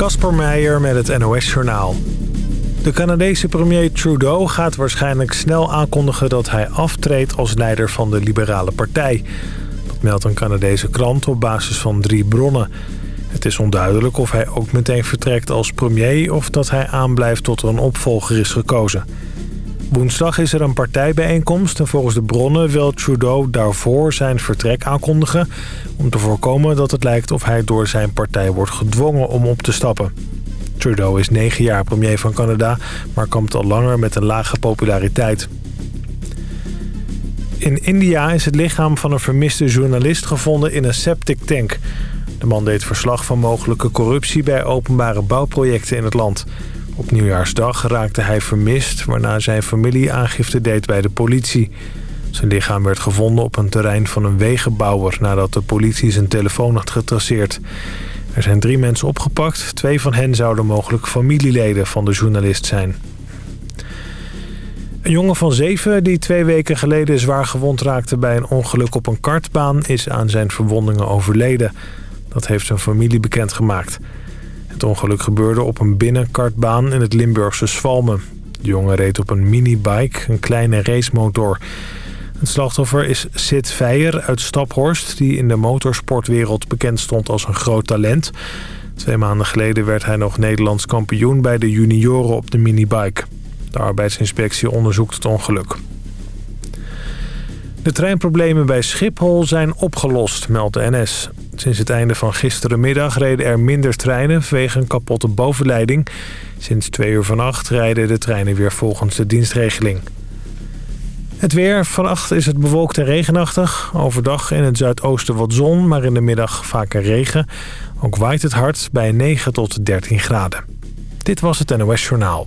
Kasper Meijer met het NOS-journaal. De Canadese premier Trudeau gaat waarschijnlijk snel aankondigen... dat hij aftreedt als leider van de Liberale Partij. Dat meldt een Canadese krant op basis van drie bronnen. Het is onduidelijk of hij ook meteen vertrekt als premier... of dat hij aanblijft tot er een opvolger is gekozen. Woensdag is er een partijbijeenkomst en volgens de bronnen wil Trudeau daarvoor zijn vertrek aankondigen... om te voorkomen dat het lijkt of hij door zijn partij wordt gedwongen om op te stappen. Trudeau is negen jaar premier van Canada, maar kampt al langer met een lage populariteit. In India is het lichaam van een vermiste journalist gevonden in een septic tank. De man deed verslag van mogelijke corruptie bij openbare bouwprojecten in het land... Op nieuwjaarsdag raakte hij vermist... waarna zijn familie aangifte deed bij de politie. Zijn lichaam werd gevonden op een terrein van een wegenbouwer... nadat de politie zijn telefoon had getraceerd. Er zijn drie mensen opgepakt. Twee van hen zouden mogelijk familieleden van de journalist zijn. Een jongen van zeven die twee weken geleden zwaar gewond raakte... bij een ongeluk op een kartbaan is aan zijn verwondingen overleden. Dat heeft zijn familie bekendgemaakt. Het ongeluk gebeurde op een binnenkartbaan in het Limburgse Svalmen. De jongen reed op een minibike, een kleine racemotor. Het slachtoffer is Sid Veijer uit Staphorst... die in de motorsportwereld bekend stond als een groot talent. Twee maanden geleden werd hij nog Nederlands kampioen... bij de junioren op de minibike. De arbeidsinspectie onderzoekt het ongeluk. De treinproblemen bij Schiphol zijn opgelost, meldt de NS. Sinds het einde van gisterenmiddag reden er minder treinen vanwege een kapotte bovenleiding. Sinds twee uur vannacht rijden de treinen weer volgens de dienstregeling. Het weer. Vannacht is het bewolkt en regenachtig. Overdag in het zuidoosten wat zon, maar in de middag vaker regen. Ook waait het hard bij 9 tot 13 graden. Dit was het NOS Journaal.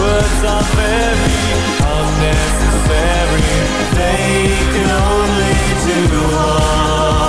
Words are very unnecessary. They can only do harm.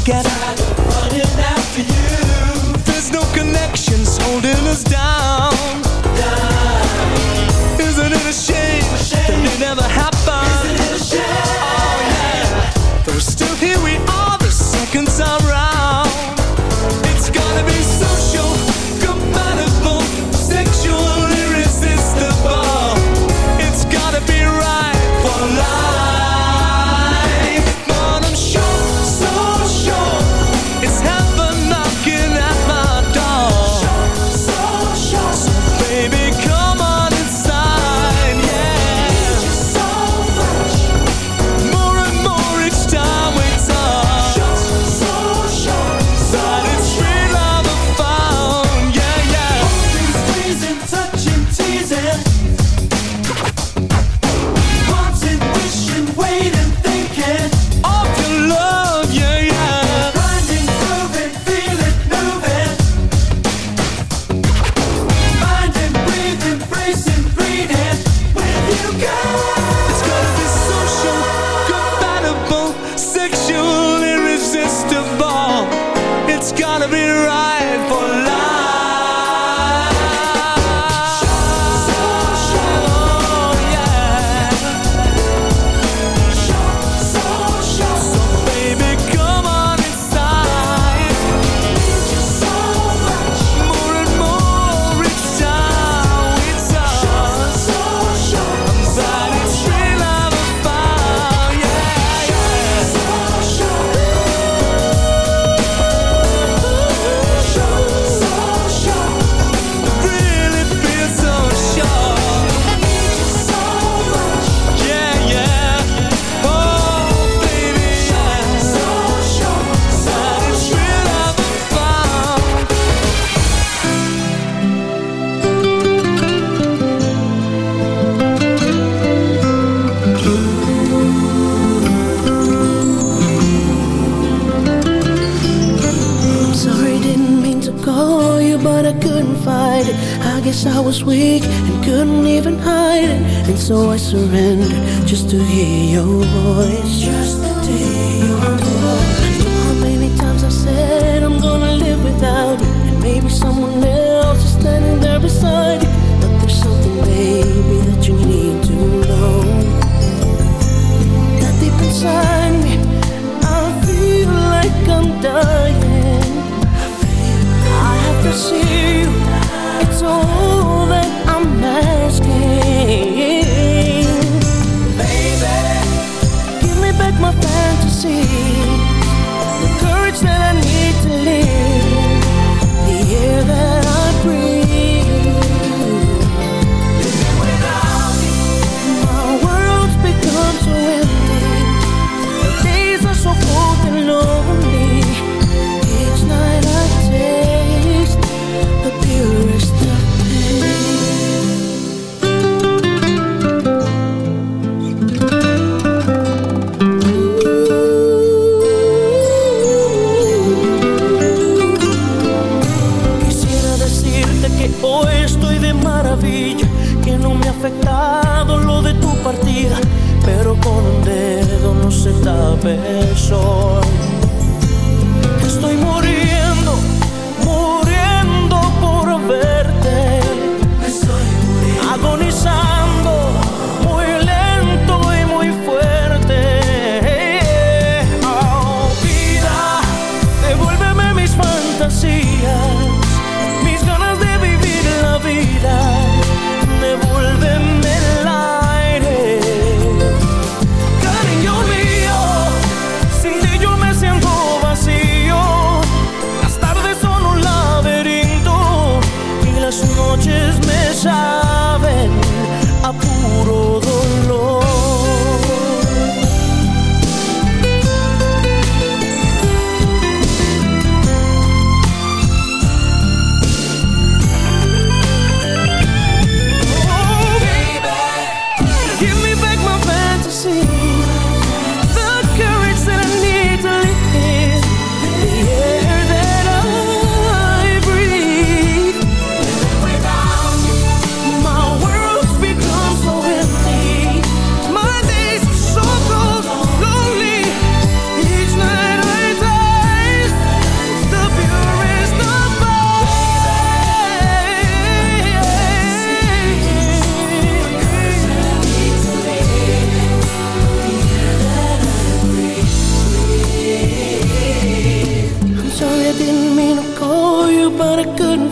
together. Tired of running after you. There's no connections holding us down.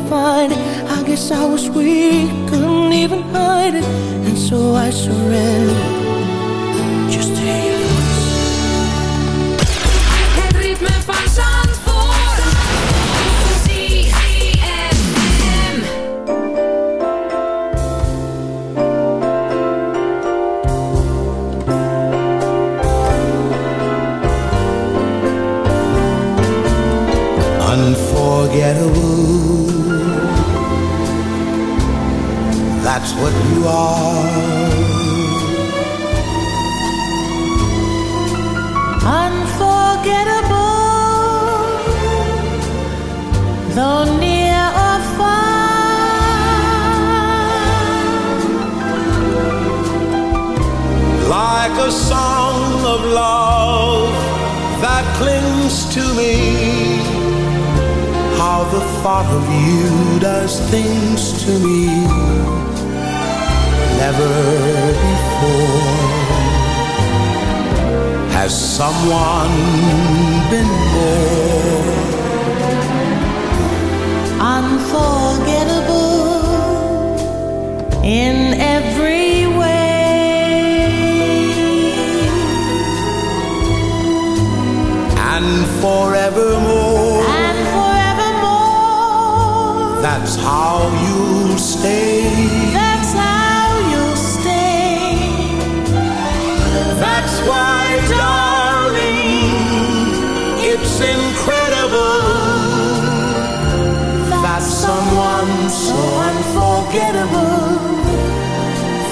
find I guess I was weak, couldn't even hide it. And so I surrendered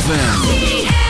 ZFM.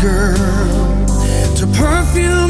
girl to perfume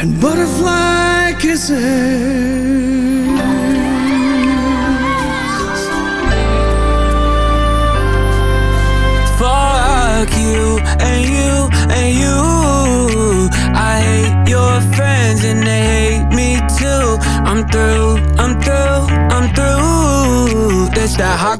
And butterfly kisses. Fuck you and you and you. I hate your friends and they hate me too. I'm through, I'm through, I'm through. This that hot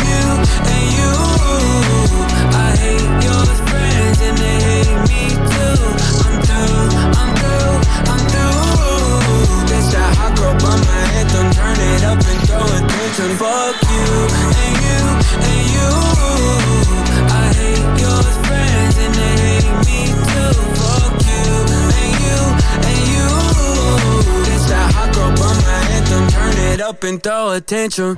Turn up and throw attention. Fuck you and you and you. I hate your friends and they hate me too. Fuck you and you and you. That's that hot girl by my anthem. Turn it up and throw attention.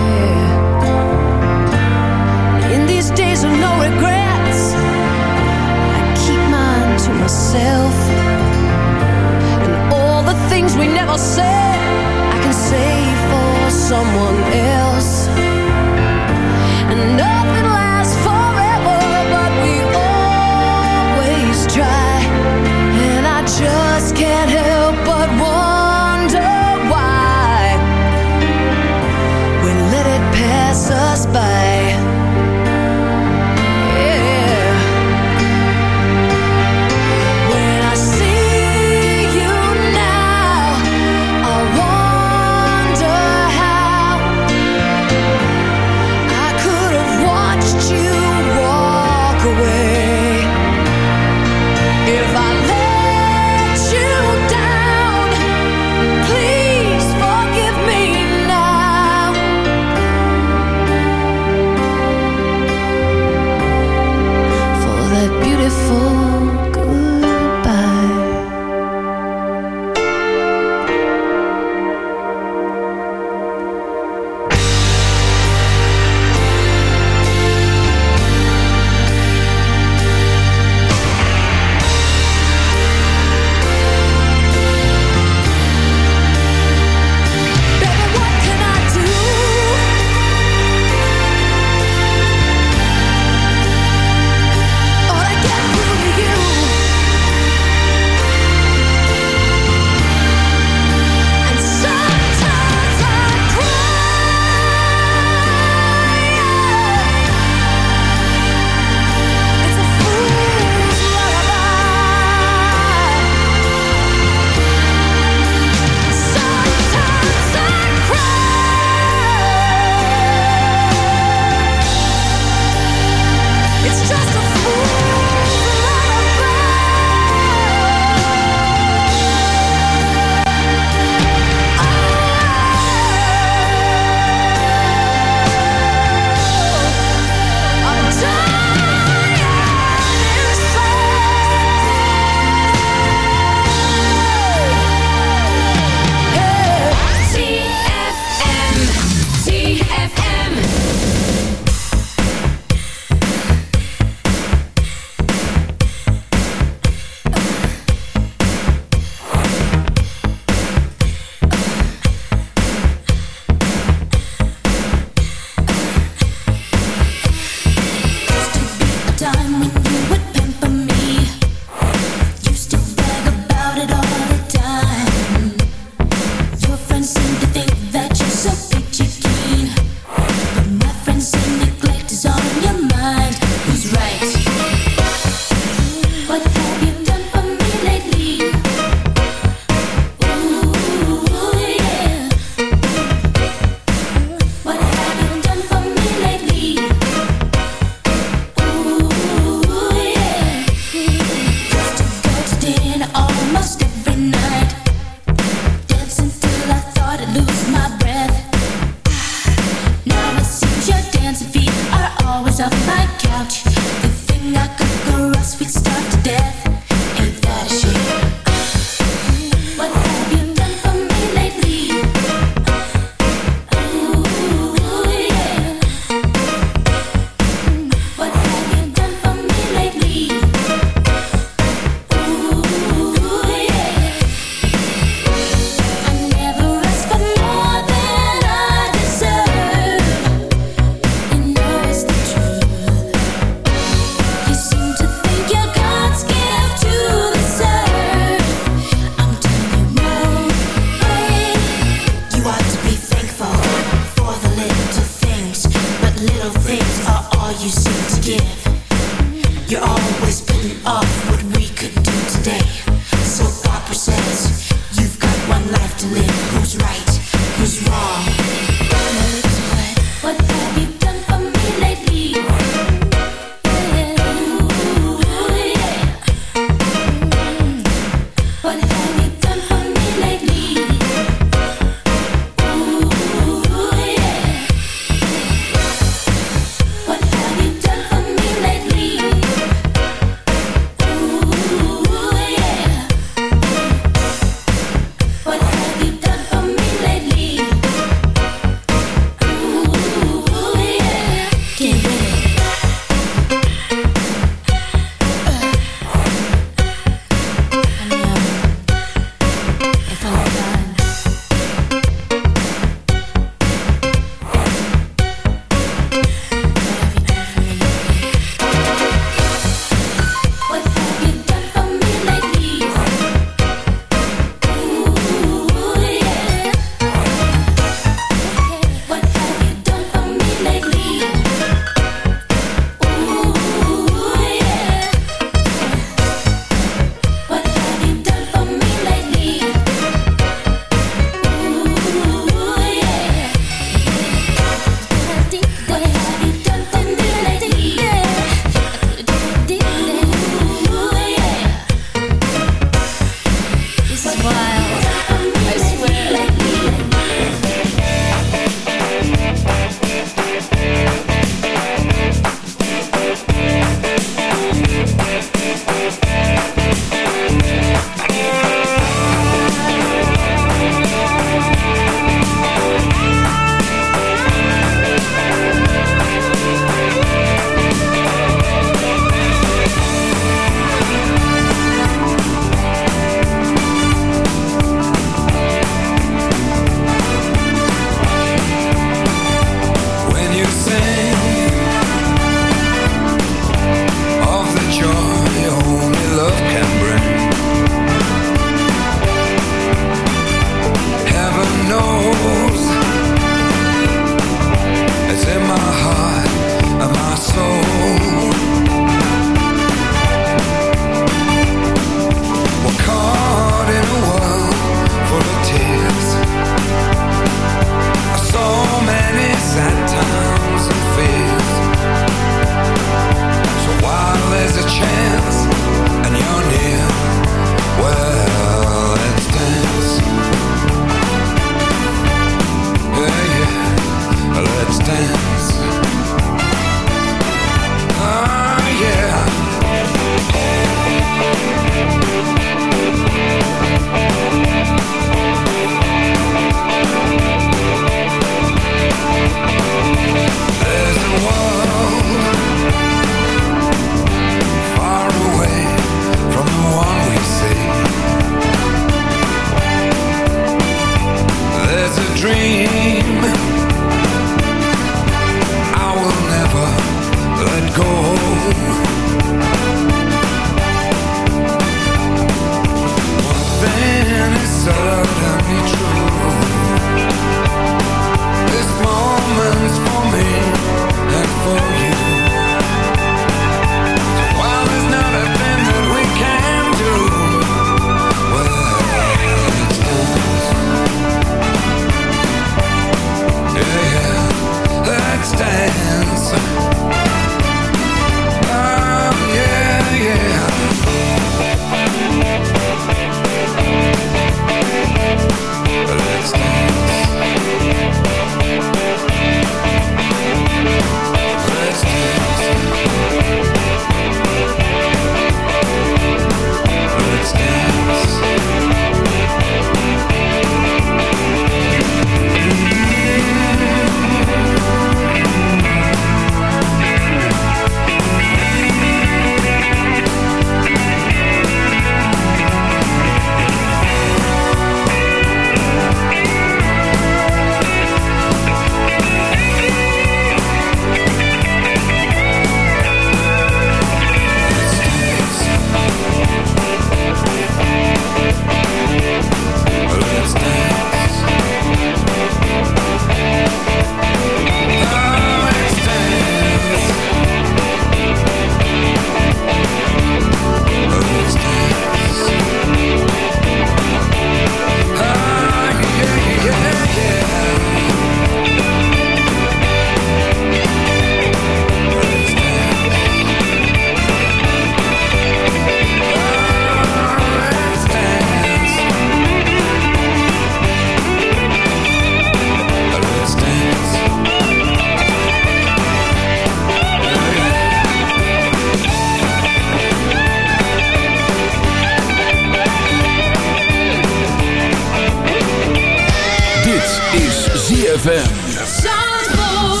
Yes.